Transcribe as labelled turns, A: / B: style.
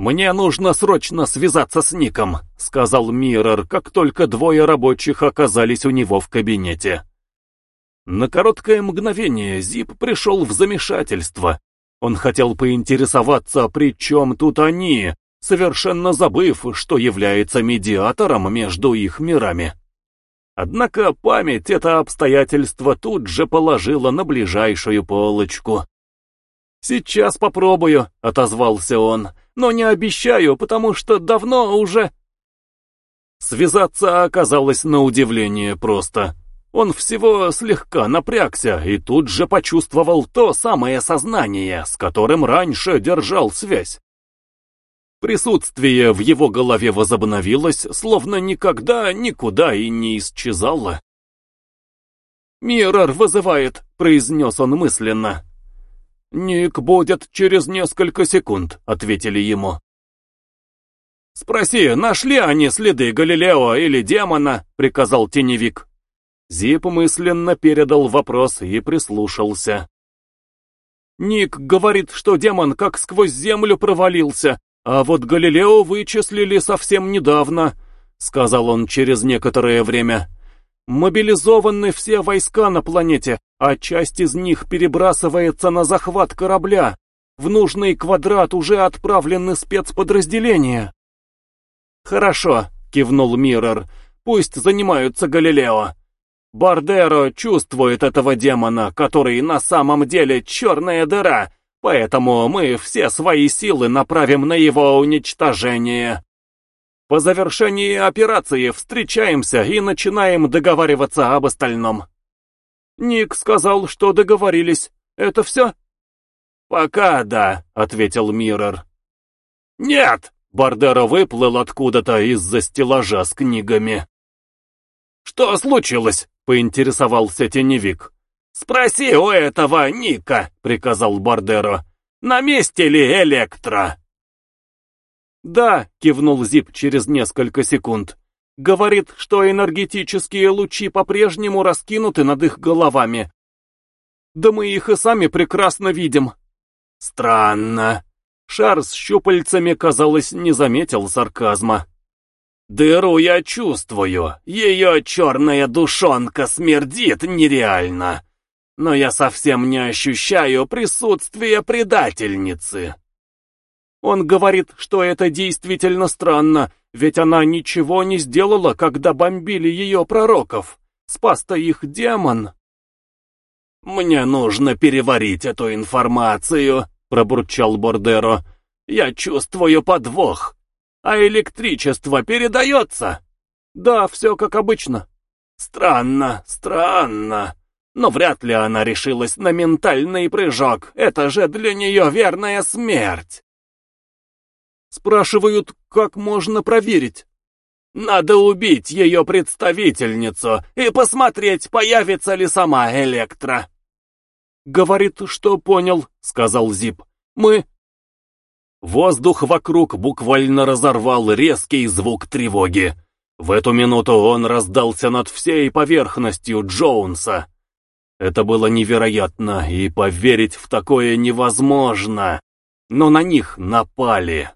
A: «Мне нужно срочно связаться с Ником», — сказал Миррор, как только двое рабочих оказались у него в кабинете. На короткое мгновение Зип пришел в замешательство. Он хотел поинтересоваться, при чем тут они, совершенно забыв, что является медиатором между их мирами. Однако память это обстоятельство тут же положила на ближайшую полочку. «Сейчас попробую», — отозвался он, — «но не обещаю, потому что давно уже...» Связаться оказалось на удивление просто. Он всего слегка напрягся и тут же почувствовал то самое сознание, с которым раньше держал связь. Присутствие в его голове возобновилось, словно никогда никуда и не исчезало. «Миррор вызывает», — произнес он мысленно. «Ник будет через несколько секунд», — ответили ему. «Спроси, нашли они следы Галилео или демона?» — приказал теневик. Зип мысленно передал вопрос и прислушался. Ник говорит, что демон как сквозь землю провалился, а вот Галилео вычислили совсем недавно, сказал он через некоторое время. Мобилизованы все войска на планете, а часть из них перебрасывается на захват корабля. В нужный квадрат уже отправлены спецподразделения. Хорошо, кивнул Миррор, пусть занимаются Галилео. Бардеро чувствует этого демона, который на самом деле черная дыра, поэтому мы все свои силы направим на его уничтожение. По завершении операции встречаемся и начинаем договариваться об остальном. Ник сказал, что договорились. Это все? Пока да, ответил Миррор. Нет! Бардеро выплыл откуда-то из-за стеллажа с книгами. «Что случилось?» — поинтересовался теневик. «Спроси у этого Ника», — приказал Бардеро. «На месте ли Электро?» «Да», — кивнул Зип через несколько секунд. «Говорит, что энергетические лучи по-прежнему раскинуты над их головами. Да мы их и сами прекрасно видим». «Странно». Шар с щупальцами, казалось, не заметил сарказма. Дыру я чувствую, ее черная душонка смердит нереально. Но я совсем не ощущаю присутствия предательницы. Он говорит, что это действительно странно, ведь она ничего не сделала, когда бомбили ее пророков. Спас-то их демон. «Мне нужно переварить эту информацию», — пробурчал Бордеро. «Я чувствую подвох. А электричество передается? Да, все как обычно. Странно, странно. Но вряд ли она решилась на ментальный прыжок. Это же для нее верная смерть. Спрашивают, как можно проверить. Надо убить ее представительницу и посмотреть, появится ли сама Электро. Говорит, что понял, сказал Зип. Мы Воздух вокруг буквально разорвал резкий звук тревоги. В эту минуту он раздался над всей поверхностью Джоунса. Это было невероятно, и поверить в такое невозможно. Но на них напали.